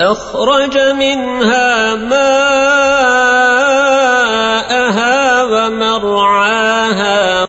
أخرج منها ماءها ومرعاها